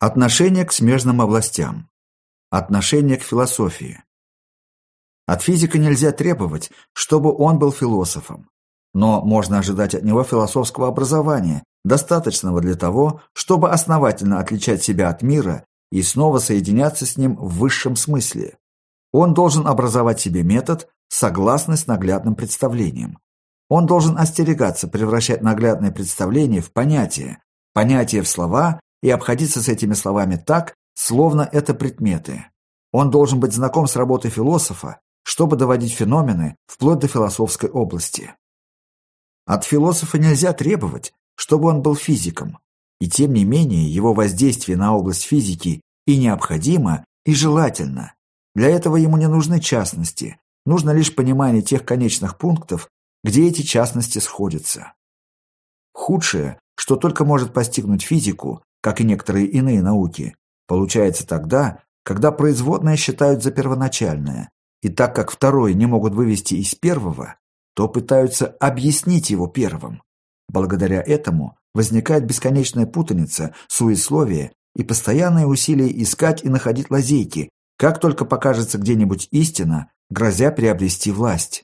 Отношение к смежным областям. Отношение к философии. От физика нельзя требовать, чтобы он был философом. Но можно ожидать от него философского образования, достаточного для того, чтобы основательно отличать себя от мира и снова соединяться с ним в высшем смысле. Он должен образовать себе метод, согласный с наглядным представлением. Он должен остерегаться превращать наглядное представление в понятие, понятие в слова и обходиться с этими словами так, словно это предметы. Он должен быть знаком с работой философа, чтобы доводить феномены вплоть до философской области. От философа нельзя требовать, чтобы он был физиком, и тем не менее его воздействие на область физики и необходимо, и желательно. Для этого ему не нужны частности, нужно лишь понимание тех конечных пунктов, где эти частности сходятся. Худшее, что только может постигнуть физику, как и некоторые иные науки, получается тогда, когда производное считают за первоначальное, и так как второе не могут вывести из первого, то пытаются объяснить его первым. Благодаря этому возникает бесконечная путаница, суесловие и постоянные усилия искать и находить лазейки, как только покажется где-нибудь истина, грозя приобрести власть.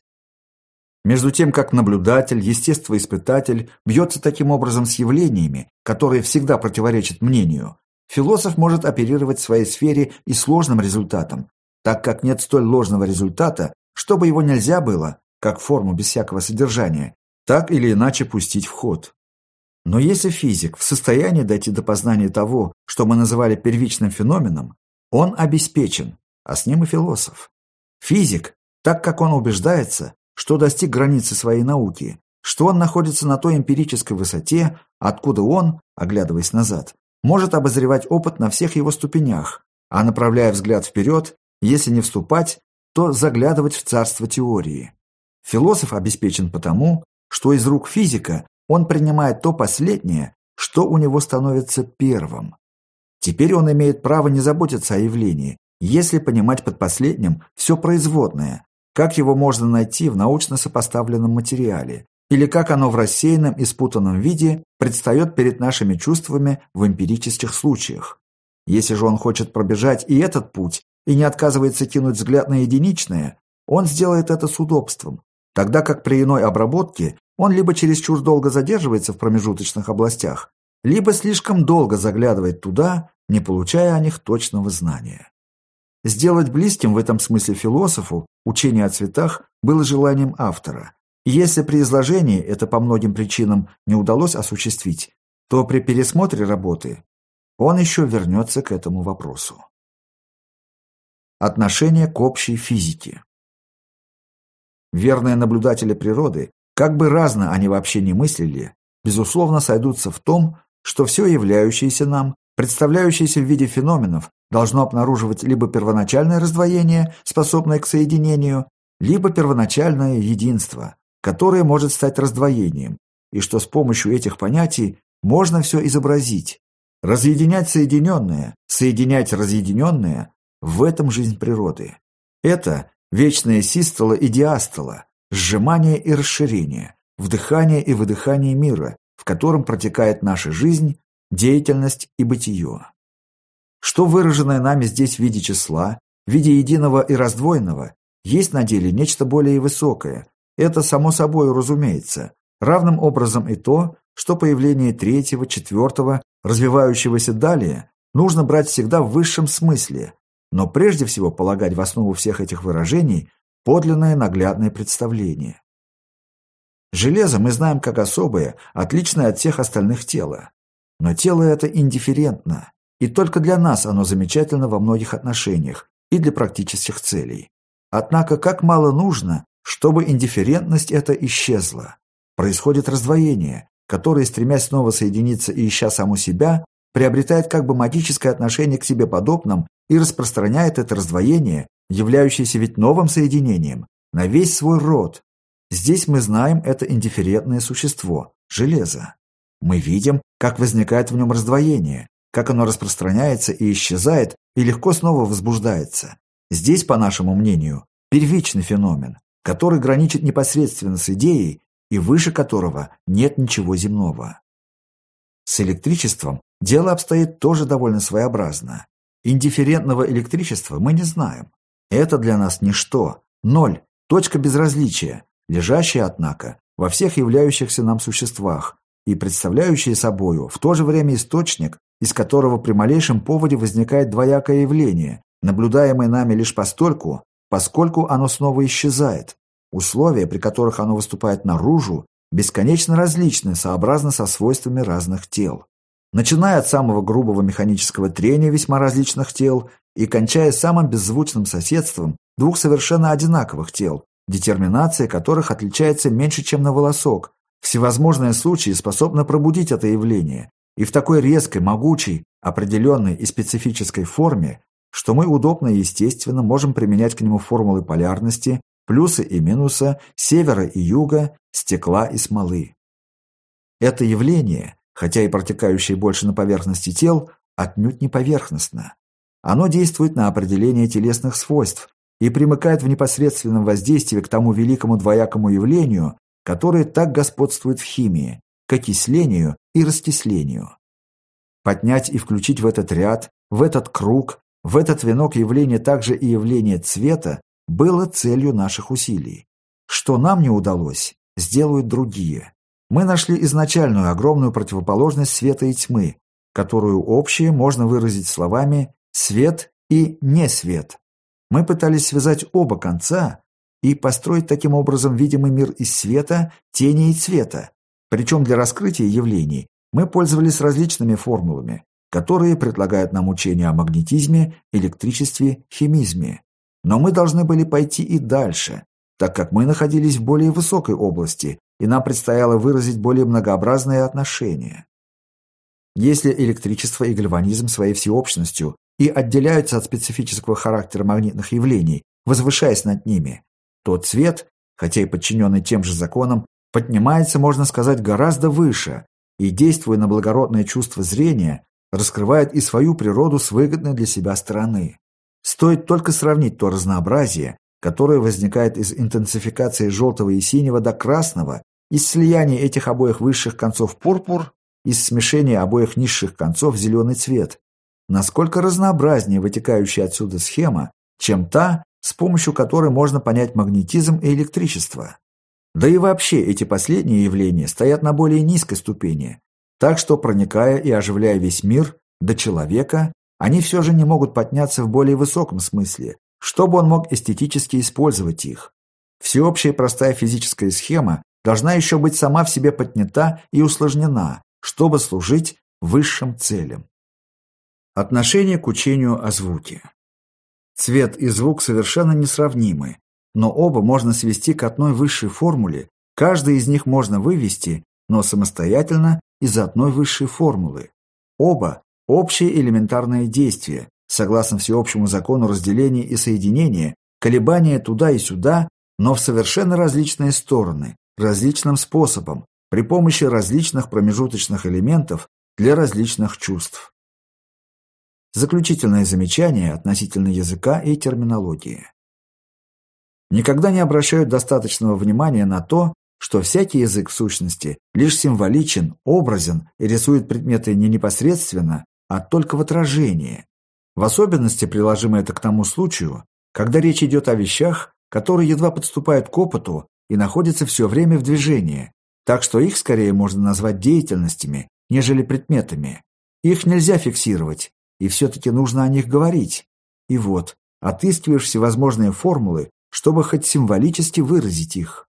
Между тем, как наблюдатель, естествоиспытатель бьется таким образом с явлениями, которые всегда противоречат мнению, философ может оперировать в своей сфере и сложным результатом, так как нет столь ложного результата, чтобы его нельзя было, как форму без всякого содержания, так или иначе пустить в ход. Но если физик в состоянии дойти до познания того, что мы называли первичным феноменом, он обеспечен, а с ним и философ. Физик, так как он убеждается, что достиг границы своей науки, что он находится на той эмпирической высоте, откуда он, оглядываясь назад, может обозревать опыт на всех его ступенях, а направляя взгляд вперед, если не вступать, то заглядывать в царство теории. Философ обеспечен потому, что из рук физика он принимает то последнее, что у него становится первым. Теперь он имеет право не заботиться о явлении, если понимать под последним все производное, как его можно найти в научно сопоставленном материале, или как оно в рассеянном и спутанном виде предстает перед нашими чувствами в эмпирических случаях. Если же он хочет пробежать и этот путь, и не отказывается кинуть взгляд на единичное, он сделает это с удобством, тогда как при иной обработке он либо чересчур долго задерживается в промежуточных областях, либо слишком долго заглядывает туда, не получая о них точного знания. Сделать близким в этом смысле философу учение о цветах было желанием автора. И если при изложении это по многим причинам не удалось осуществить, то при пересмотре работы он еще вернется к этому вопросу. Отношение к общей физике Верные наблюдатели природы, как бы разно они вообще не мыслили, безусловно сойдутся в том, что все являющееся нам, представляющееся в виде феноменов, должно обнаруживать либо первоначальное раздвоение, способное к соединению, либо первоначальное единство, которое может стать раздвоением, и что с помощью этих понятий можно все изобразить. Разъединять соединенное, соединять разъединенное – в этом жизнь природы. Это вечная систола и диастола, сжимание и расширение, вдыхание и выдыхание мира, в котором протекает наша жизнь, деятельность и бытие. Что выраженное нами здесь в виде числа, в виде единого и раздвоенного, есть на деле нечто более высокое. Это само собой разумеется. Равным образом и то, что появление третьего, четвертого, развивающегося далее, нужно брать всегда в высшем смысле, но прежде всего полагать в основу всех этих выражений подлинное наглядное представление. Железо мы знаем как особое, отличное от всех остальных тела. Но тело это индифферентно. И только для нас оно замечательно во многих отношениях и для практических целей. Однако как мало нужно, чтобы индифферентность эта исчезла. Происходит раздвоение, которое, стремясь снова соединиться и ища саму себя, приобретает как бы магическое отношение к себе подобным и распространяет это раздвоение, являющееся ведь новым соединением, на весь свой род. Здесь мы знаем это индифферентное существо – железо. Мы видим, как возникает в нем раздвоение, как оно распространяется и исчезает, и легко снова возбуждается. Здесь, по нашему мнению, первичный феномен, который граничит непосредственно с идеей и выше которого нет ничего земного. С электричеством дело обстоит тоже довольно своеобразно. Индифферентного электричества мы не знаем. Это для нас ничто, ноль, точка безразличия, лежащая, однако, во всех являющихся нам существах и представляющая собою в то же время источник, из которого при малейшем поводе возникает двоякое явление, наблюдаемое нами лишь постольку, поскольку оно снова исчезает. Условия, при которых оно выступает наружу, бесконечно различны сообразно со свойствами разных тел. Начиная от самого грубого механического трения весьма различных тел и кончая самым беззвучным соседством двух совершенно одинаковых тел, детерминация которых отличается меньше, чем на волосок, всевозможные случаи способны пробудить это явление, и в такой резкой, могучей, определенной и специфической форме, что мы удобно и естественно можем применять к нему формулы полярности, плюсы и минуса, севера и юга, стекла и смолы. Это явление, хотя и протекающее больше на поверхности тел, отнюдь не поверхностно. Оно действует на определение телесных свойств и примыкает в непосредственном воздействии к тому великому двоякому явлению, которое так господствует в химии, к окислению и раскислению. Поднять и включить в этот ряд, в этот круг, в этот венок явления также и явление цвета было целью наших усилий. Что нам не удалось, сделают другие. Мы нашли изначальную огромную противоположность света и тьмы, которую общее можно выразить словами «свет» и «не свет». Мы пытались связать оба конца и построить таким образом видимый мир из света, тени и цвета, причем для раскрытия явлений мы пользовались различными формулами, которые предлагают нам учение о магнетизме, электричестве, химизме. Но мы должны были пойти и дальше, так как мы находились в более высокой области, и нам предстояло выразить более многообразные отношения. Если электричество и гальванизм своей всеобщностью и отделяются от специфического характера магнитных явлений, возвышаясь над ними, то цвет, хотя и подчиненный тем же законам, поднимается, можно сказать, гораздо выше и, действуя на благородное чувство зрения, раскрывает и свою природу с выгодной для себя стороны. Стоит только сравнить то разнообразие, которое возникает из интенсификации желтого и синего до красного, из слияния этих обоих высших концов пурпур, из смешения обоих низших концов зеленый цвет. Насколько разнообразнее вытекающая отсюда схема, чем та, с помощью которой можно понять магнетизм и электричество. Да и вообще эти последние явления стоят на более низкой ступени, так что, проникая и оживляя весь мир до человека, они все же не могут подняться в более высоком смысле, чтобы он мог эстетически использовать их. Всеобщая простая физическая схема должна еще быть сама в себе поднята и усложнена, чтобы служить высшим целям. Отношение к учению о звуке. Цвет и звук совершенно несравнимы, но оба можно свести к одной высшей формуле, каждый из них можно вывести, но самостоятельно из одной высшей формулы. Оба – общие элементарные действия, согласно всеобщему закону разделения и соединения, колебания туда и сюда, но в совершенно различные стороны, различным способом, при помощи различных промежуточных элементов для различных чувств. Заключительное замечание относительно языка и терминологии никогда не обращают достаточного внимания на то, что всякий язык в сущности лишь символичен, образен и рисует предметы не непосредственно, а только в отражении. В особенности приложимо это к тому случаю, когда речь идет о вещах, которые едва подступают к опыту и находятся все время в движении, так что их скорее можно назвать деятельностями, нежели предметами. Их нельзя фиксировать, и все-таки нужно о них говорить. И вот, отыскиваешь всевозможные формулы, чтобы хоть символически выразить их.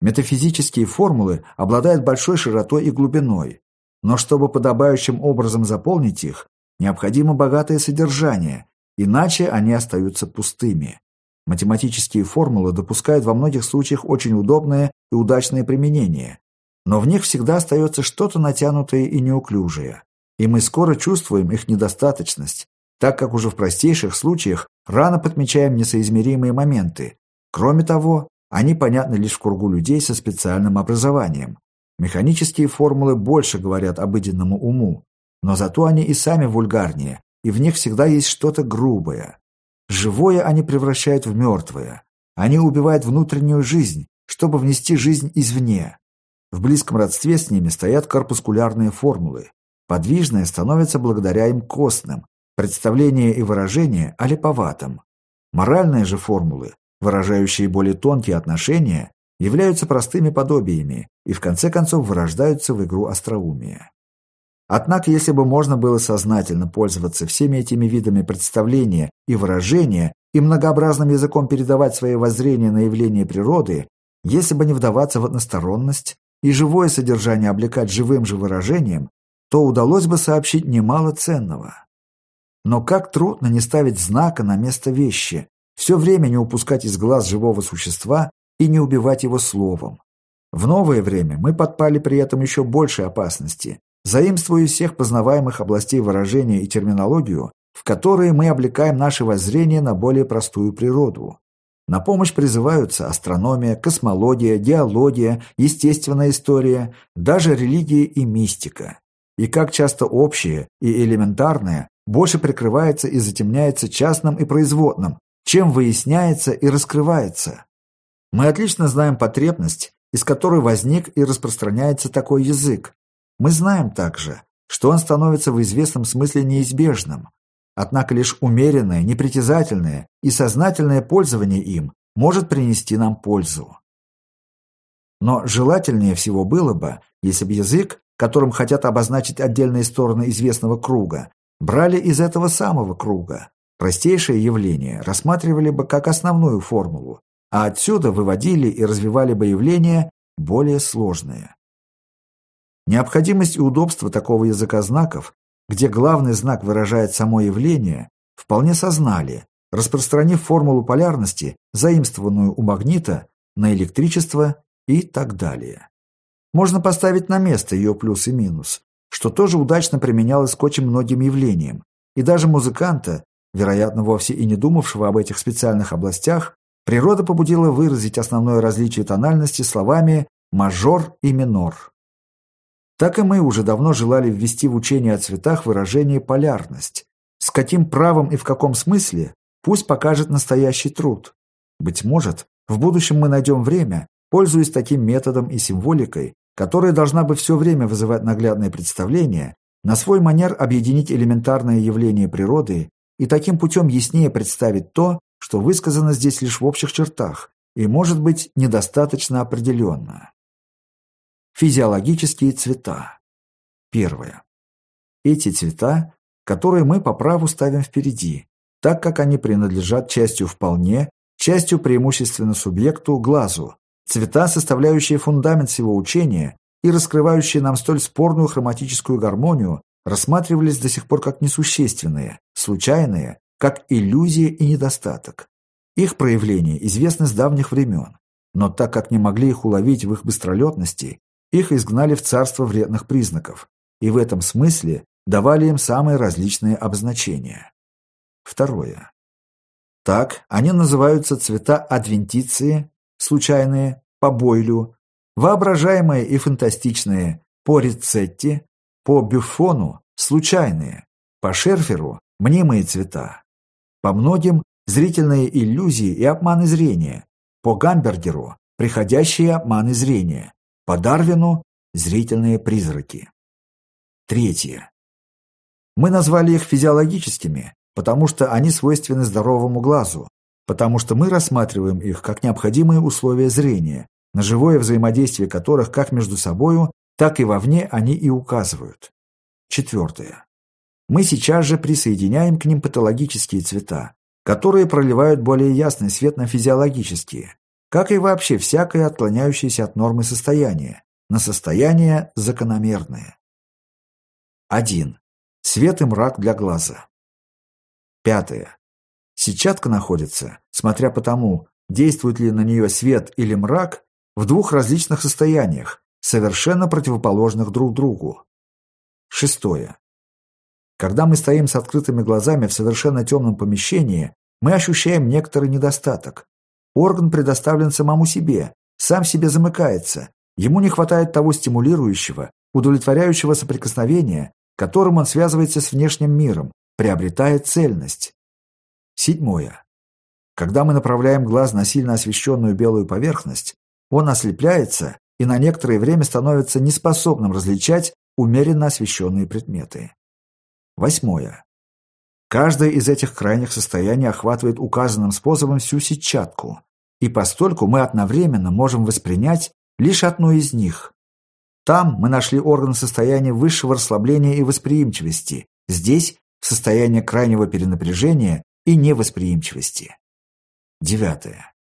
Метафизические формулы обладают большой широтой и глубиной, но чтобы подобающим образом заполнить их, необходимо богатое содержание, иначе они остаются пустыми. Математические формулы допускают во многих случаях очень удобное и удачное применение, но в них всегда остается что-то натянутое и неуклюжее, и мы скоро чувствуем их недостаточность, так как уже в простейших случаях рано подмечаем несоизмеримые моменты. Кроме того, они понятны лишь в кругу людей со специальным образованием. Механические формулы больше говорят обыденному уму, но зато они и сами вульгарнее, и в них всегда есть что-то грубое. Живое они превращают в мертвое. Они убивают внутреннюю жизнь, чтобы внести жизнь извне. В близком родстве с ними стоят корпускулярные формулы. Подвижное становится благодаря им костным, представление и выражение – олиповатым. Моральные же формулы, выражающие более тонкие отношения, являются простыми подобиями и в конце концов вырождаются в игру остроумия. Однако, если бы можно было сознательно пользоваться всеми этими видами представления и выражения и многообразным языком передавать свои воззрения на явления природы, если бы не вдаваться в односторонность и живое содержание облекать живым же выражением, то удалось бы сообщить немало ценного. Но как трудно не ставить знака на место вещи, все время не упускать из глаз живого существа и не убивать его словом. В новое время мы подпали при этом еще большей опасности, заимствуя из всех познаваемых областей выражения и терминологию, в которые мы облекаем наше воззрение на более простую природу. На помощь призываются астрономия, космология, геология, естественная история, даже религия и мистика. И как часто общее и элементарное больше прикрывается и затемняется частным и производным, чем выясняется и раскрывается. Мы отлично знаем потребность, из которой возник и распространяется такой язык. Мы знаем также, что он становится в известном смысле неизбежным. Однако лишь умеренное, непритязательное и сознательное пользование им может принести нам пользу. Но желательнее всего было бы, если бы язык, которым хотят обозначить отдельные стороны известного круга, брали из этого самого круга. Простейшее явление рассматривали бы как основную формулу, а отсюда выводили и развивали бы явления более сложные. Необходимость и удобство такого языка знаков, где главный знак выражает само явление, вполне сознали, распространив формулу полярности, заимствованную у магнита, на электричество и так далее. Можно поставить на место ее плюс и минус, что тоже удачно применялось к очень многим явлениям, и даже музыканта, вероятно, вовсе и не думавшего об этих специальных областях, природа побудила выразить основное различие тональности словами «мажор» и «минор». Так и мы уже давно желали ввести в учение о цветах выражение «полярность». С каким правом и в каком смысле, пусть покажет настоящий труд. Быть может, в будущем мы найдем время, пользуясь таким методом и символикой, которая должна бы все время вызывать наглядное представление, на свой манер объединить элементарное явление природы и таким путем яснее представить то, что высказано здесь лишь в общих чертах и, может быть, недостаточно определенно. Физиологические цвета. Первое. Эти цвета, которые мы по праву ставим впереди, так как они принадлежат частью вполне, частью преимущественно субъекту, глазу, цвета, составляющие фундамент всего учения и раскрывающие нам столь спорную хроматическую гармонию, рассматривались до сих пор как несущественные, случайные, как иллюзия и недостаток. Их проявления известны с давних времен, но так как не могли их уловить в их быстролетности, их изгнали в царство вредных признаков, и в этом смысле давали им самые различные обозначения. Второе. Так они называются цвета адвентиции, случайные, по Бойлю, воображаемые и фантастичные по Рицетти, по Бюфону случайные, по Шерферу мнимые цвета, по многим зрительные иллюзии и обманы зрения, по Гамбергеру приходящие обманы зрения, по Дарвину – зрительные призраки. Третье. Мы назвали их физиологическими, потому что они свойственны здоровому глазу, потому что мы рассматриваем их как необходимые условия зрения, на живое взаимодействие которых как между собою, так и вовне они и указывают. Четвертое. Мы сейчас же присоединяем к ним патологические цвета, которые проливают более ясный свет на физиологические, как и вообще всякое отклоняющееся от нормы состояние, на состояние закономерное. 1. Свет и мрак для глаза. Пятое. Сетчатка находится, смотря по тому, действует ли на нее свет или мрак, в двух различных состояниях, совершенно противоположных друг другу. Шестое. Когда мы стоим с открытыми глазами в совершенно темном помещении, мы ощущаем некоторый недостаток, Орган предоставлен самому себе, сам себе замыкается. Ему не хватает того стимулирующего, удовлетворяющего соприкосновения, которым он связывается с внешним миром, приобретая цельность. Седьмое. Когда мы направляем глаз на сильно освещенную белую поверхность, он ослепляется и на некоторое время становится неспособным различать умеренно освещенные предметы. Восьмое. Каждое из этих крайних состояний охватывает указанным способом всю сетчатку, и постольку мы одновременно можем воспринять лишь одно из них. Там мы нашли орган состояния высшего расслабления и восприимчивости, здесь – в состоянии крайнего перенапряжения и невосприимчивости. Девятое.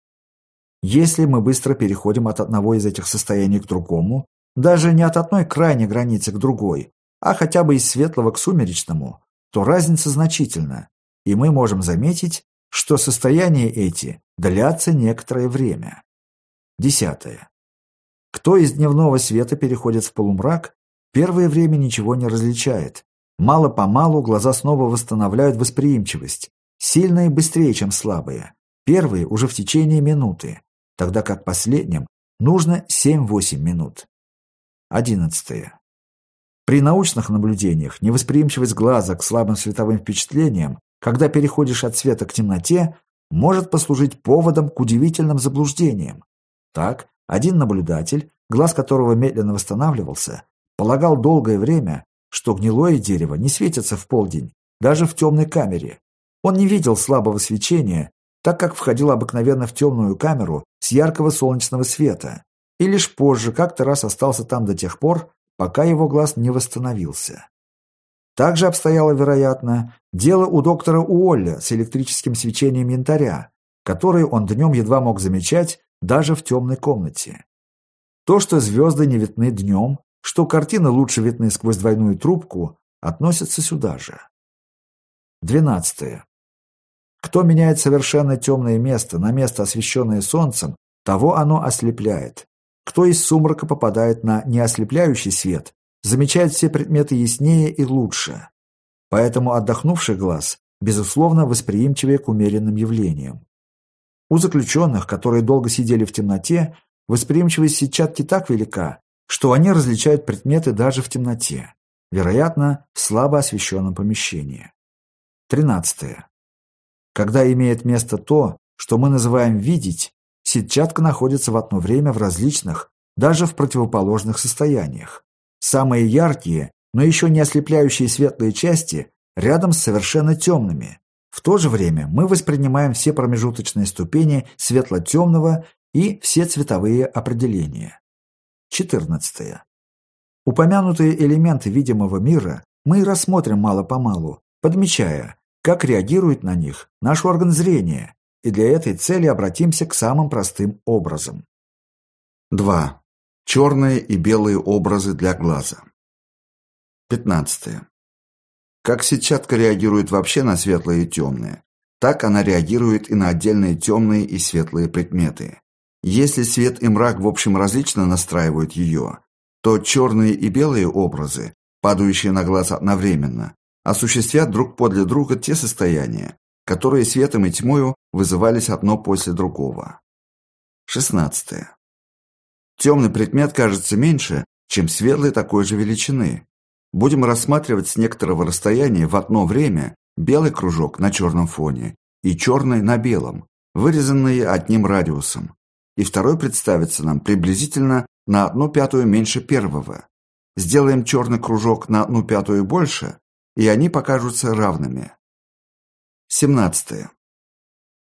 Если мы быстро переходим от одного из этих состояний к другому, даже не от одной крайней границы к другой, а хотя бы из светлого к сумеречному, то разница значительна, и мы можем заметить, что состояния эти длятся некоторое время. Десятое. Кто из дневного света переходит в полумрак, первое время ничего не различает. Мало-помалу глаза снова восстанавливают восприимчивость, сильные быстрее, чем слабые. Первые уже в течение минуты, тогда как последним нужно 7-8 минут. Одиннадцатое. При научных наблюдениях невосприимчивость глаза к слабым световым впечатлениям, когда переходишь от света к темноте, может послужить поводом к удивительным заблуждениям. Так, один наблюдатель, глаз которого медленно восстанавливался, полагал долгое время, что гнилое дерево не светится в полдень, даже в темной камере. Он не видел слабого свечения, так как входил обыкновенно в темную камеру с яркого солнечного света, и лишь позже как-то раз остался там до тех пор, пока его глаз не восстановился. Также обстояло, вероятно, дело у доктора Уолля с электрическим свечением янтаря, которое он днем едва мог замечать, даже в темной комнате. То, что звезды не видны днем, что картины лучше видны сквозь двойную трубку, относится сюда же. Двенадцатое. Кто меняет совершенно темное место на место, освещенное солнцем, того оно ослепляет. Кто из сумрака попадает на неослепляющий свет, замечает все предметы яснее и лучше. Поэтому отдохнувший глаз, безусловно, восприимчивее к умеренным явлениям. У заключенных, которые долго сидели в темноте, восприимчивость сетчатки так велика, что они различают предметы даже в темноте, вероятно, в слабо освещенном помещении. Тринадцатое. Когда имеет место то, что мы называем «видеть», сетчатка находится в одно время в различных, даже в противоположных состояниях. Самые яркие, но еще не ослепляющие светлые части рядом с совершенно темными, в то же время мы воспринимаем все промежуточные ступени светло-темного и все цветовые определения. 14. Упомянутые элементы видимого мира мы рассмотрим мало-помалу, подмечая, как реагирует на них наш орган зрения, и для этой цели обратимся к самым простым образам. 2. Черные и белые образы для глаза. 15. Как сетчатка реагирует вообще на светлые и темные, так она реагирует и на отдельные темные и светлые предметы. Если свет и мрак в общем различно настраивают ее, то черные и белые образы, падающие на глаз одновременно, осуществят друг подле друга те состояния, которые светом и тьмою вызывались одно после другого. 16. Темный предмет кажется меньше, чем светлый такой же величины, будем рассматривать с некоторого расстояния в одно время белый кружок на черном фоне и черный на белом, вырезанные одним радиусом. И второй представится нам приблизительно на одну пятую меньше первого. Сделаем черный кружок на одну пятую больше, и они покажутся равными. 17.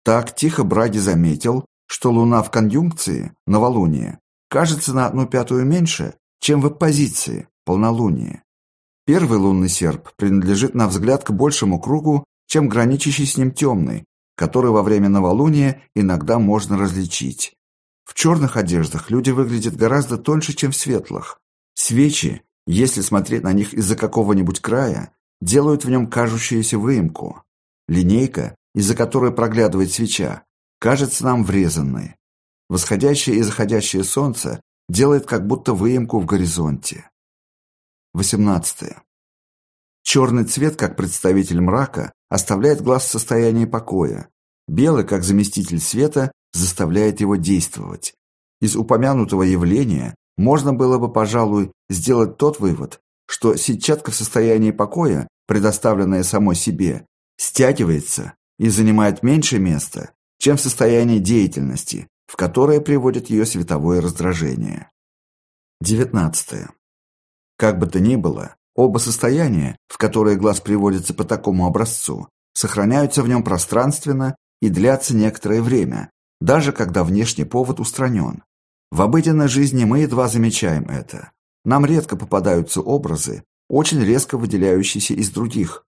Так тихо Браги заметил, что Луна в конъюнкции, новолуние, кажется на одну пятую меньше, чем в оппозиции, полнолуние. Первый лунный серп принадлежит на взгляд к большему кругу, чем граничащий с ним темный, который во время новолуния иногда можно различить. В черных одеждах люди выглядят гораздо тоньше, чем в светлых. Свечи, если смотреть на них из-за какого-нибудь края, делают в нем кажущуюся выемку. Линейка, из-за которой проглядывает свеча, кажется нам врезанной. Восходящее и заходящее солнце делает как будто выемку в горизонте. 18. Черный цвет, как представитель мрака, оставляет глаз в состоянии покоя. Белый, как заместитель света, заставляет его действовать. Из упомянутого явления можно было бы, пожалуй, сделать тот вывод, что сетчатка в состоянии покоя, предоставленная самой себе, стягивается и занимает меньше места, чем в состоянии деятельности, в которое приводит ее световое раздражение. 19. Как бы то ни было, оба состояния, в которые глаз приводится по такому образцу, сохраняются в нем пространственно и длятся некоторое время, даже когда внешний повод устранен. В обыденной жизни мы едва замечаем это. Нам редко попадаются образы, очень резко выделяющиеся из других.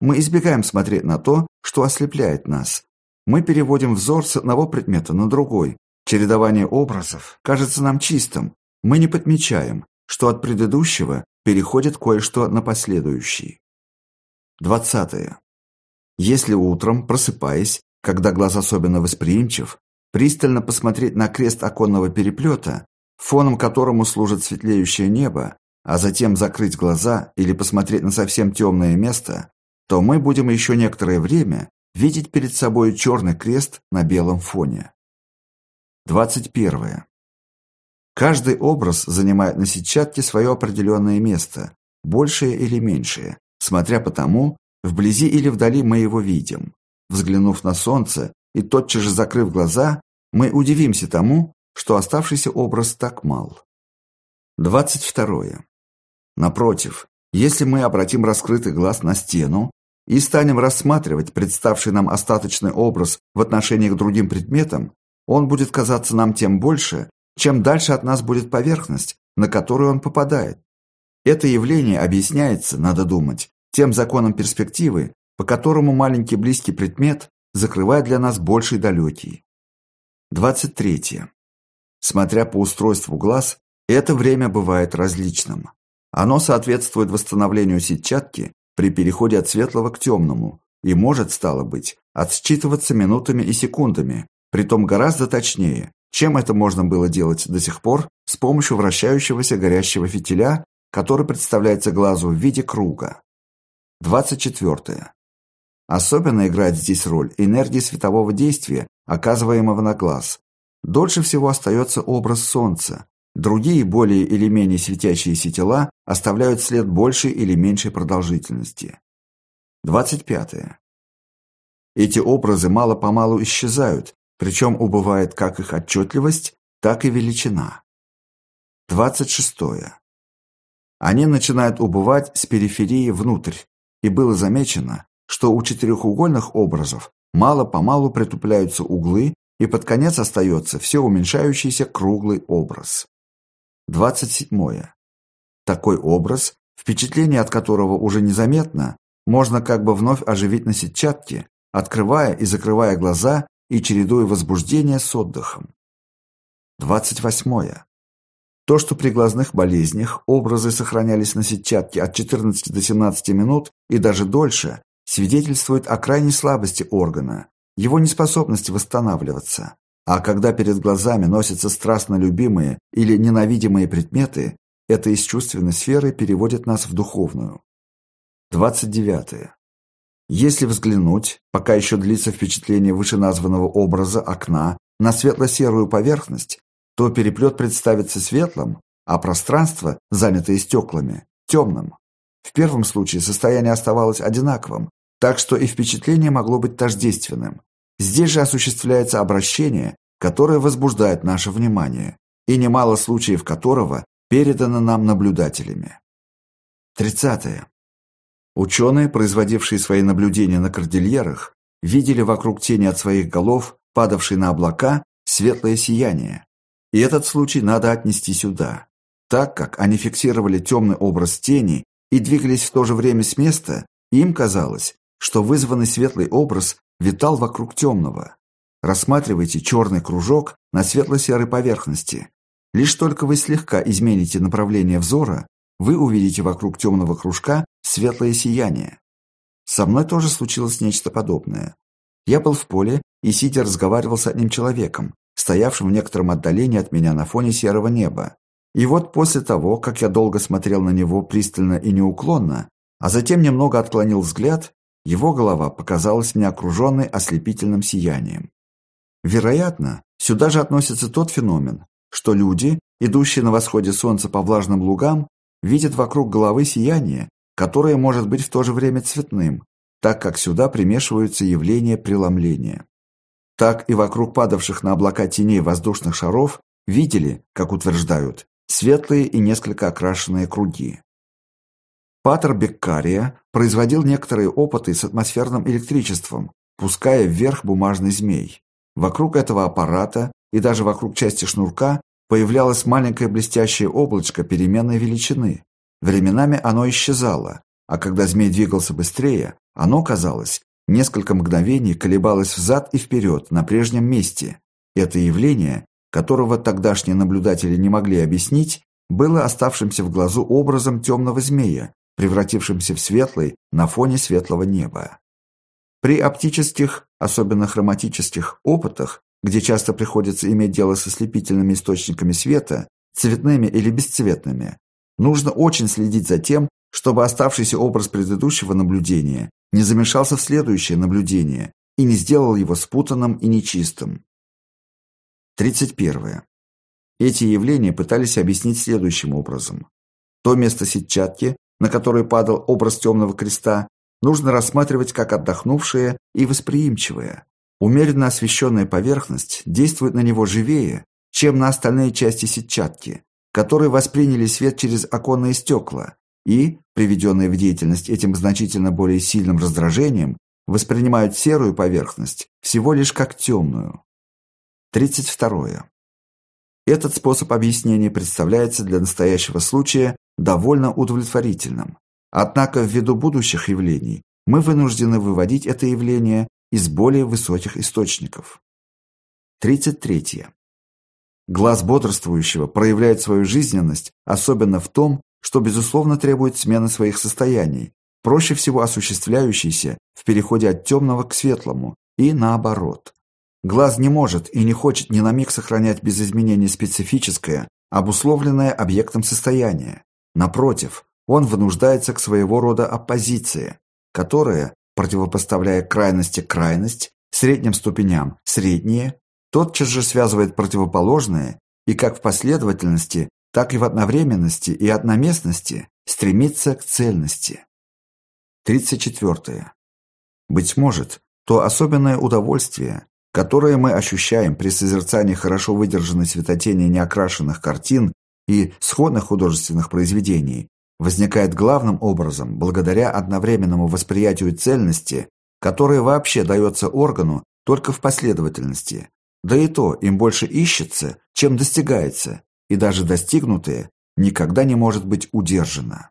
Мы избегаем смотреть на то, что ослепляет нас. Мы переводим взор с одного предмета на другой. Чередование образов кажется нам чистым. Мы не подмечаем, что от предыдущего переходит кое-что на последующий. Двадцатое. Если утром, просыпаясь, когда глаз особенно восприимчив, пристально посмотреть на крест оконного переплета, фоном которому служит светлеющее небо, а затем закрыть глаза или посмотреть на совсем темное место, то мы будем еще некоторое время видеть перед собой черный крест на белом фоне. 21. Каждый образ занимает на сетчатке свое определенное место, большее или меньшее, смотря по тому, вблизи или вдали мы его видим. Взглянув на солнце и тотчас же закрыв глаза, мы удивимся тому, что оставшийся образ так мал. 22. Напротив, если мы обратим раскрытый глаз на стену и станем рассматривать представший нам остаточный образ в отношении к другим предметам, он будет казаться нам тем больше, чем дальше от нас будет поверхность, на которую он попадает. Это явление объясняется, надо думать, тем законом перспективы, по которому маленький близкий предмет закрывает для нас больший далекий. 23. Смотря по устройству глаз, это время бывает различным. Оно соответствует восстановлению сетчатки при переходе от светлого к темному и может, стало быть, отсчитываться минутами и секундами, притом гораздо точнее, чем это можно было делать до сих пор с помощью вращающегося горящего фитиля, который представляется глазу в виде круга. 24. Особенно играет здесь роль энергии светового действия, оказываемого на глаз. Дольше всего остается образ Солнца. Другие, более или менее светящиеся тела оставляют след большей или меньшей продолжительности. 25. Эти образы мало-помалу исчезают, причем убывает как их отчетливость, так и величина. 26. Они начинают убывать с периферии внутрь, и было замечено, что у четырехугольных образов мало-помалу притупляются углы, и под конец остается все уменьшающийся круглый образ. 27. Такой образ, впечатление от которого уже незаметно, можно как бы вновь оживить на сетчатке, открывая и закрывая глаза и чередуя возбуждение с отдыхом. 28. То, что при глазных болезнях образы сохранялись на сетчатке от 14 до 17 минут и даже дольше, свидетельствует о крайней слабости органа, его неспособности восстанавливаться. А когда перед глазами носятся страстно любимые или ненавидимые предметы, это из чувственной сферы переводит нас в духовную. 29. Если взглянуть, пока еще длится впечатление вышеназванного образа окна, на светло-серую поверхность, то переплет представится светлым, а пространство, занятое стеклами, темным. В первом случае состояние оставалось одинаковым, так что и впечатление могло быть тождественным. Здесь же осуществляется обращение, которое возбуждает наше внимание, и немало случаев которого передано нам наблюдателями. Тридцатое. Ученые, производившие свои наблюдения на кордильерах, видели вокруг тени от своих голов, падавшей на облака, светлое сияние. И этот случай надо отнести сюда. Так как они фиксировали темный образ тени и двигались в то же время с места, им казалось, что вызванный светлый образ витал вокруг темного. Рассматривайте черный кружок на светло-серой поверхности. Лишь только вы слегка измените направление взора, вы увидите вокруг темного кружка светлое сияние. Со мной тоже случилось нечто подобное. Я был в поле и, сидя, разговаривал с одним человеком, стоявшим в некотором отдалении от меня на фоне серого неба. И вот после того, как я долго смотрел на него пристально и неуклонно, а затем немного отклонил взгляд, его голова показалась мне окруженной ослепительным сиянием. Вероятно, сюда же относится тот феномен, что люди, идущие на восходе солнца по влажным лугам, видят вокруг головы сияние, которое может быть в то же время цветным, так как сюда примешиваются явления преломления. Так и вокруг падавших на облака теней воздушных шаров видели, как утверждают, светлые и несколько окрашенные круги. Патер Беккария производил некоторые опыты с атмосферным электричеством, пуская вверх бумажный змей. Вокруг этого аппарата и даже вокруг части шнурка появлялось маленькое блестящее облачко переменной величины. Временами оно исчезало, а когда змей двигался быстрее, оно, казалось, несколько мгновений колебалось взад и вперед на прежнем месте. Это явление, которого тогдашние наблюдатели не могли объяснить, было оставшимся в глазу образом темного змея, превратившимся в светлый на фоне светлого неба. При оптических, особенно хроматических опытах, где часто приходится иметь дело со слепительными источниками света, цветными или бесцветными, нужно очень следить за тем, чтобы оставшийся образ предыдущего наблюдения не замешался в следующее наблюдение и не сделал его спутанным и нечистым. 31. Эти явления пытались объяснить следующим образом. То место сетчатки, на которое падал образ темного креста, нужно рассматривать как отдохнувшее и восприимчивое. Умеренно освещенная поверхность действует на него живее, чем на остальные части сетчатки, которые восприняли свет через оконные стекла и, приведенные в деятельность этим значительно более сильным раздражением, воспринимают серую поверхность всего лишь как темную. 32. Этот способ объяснения представляется для настоящего случая довольно удовлетворительным. Однако ввиду будущих явлений мы вынуждены выводить это явление из более высоких источников. 33. Глаз бодрствующего проявляет свою жизненность особенно в том, что безусловно требует смены своих состояний, проще всего осуществляющейся в переходе от темного к светлому и наоборот. Глаз не может и не хочет ни на миг сохранять без изменений специфическое, обусловленное объектом состояние. Напротив, он вынуждается к своего рода оппозиции, которая, противопоставляя крайности крайность, средним ступеням средние, тотчас же связывает противоположные и как в последовательности, так и в одновременности и одноместности стремится к цельности. 34. Быть может, то особенное удовольствие, которое мы ощущаем при созерцании хорошо выдержанной светотени неокрашенных картин и сходных художественных произведений, возникает главным образом благодаря одновременному восприятию цельности, которое вообще дается органу только в последовательности, да и то им больше ищется, чем достигается, и даже достигнутое никогда не может быть удержано.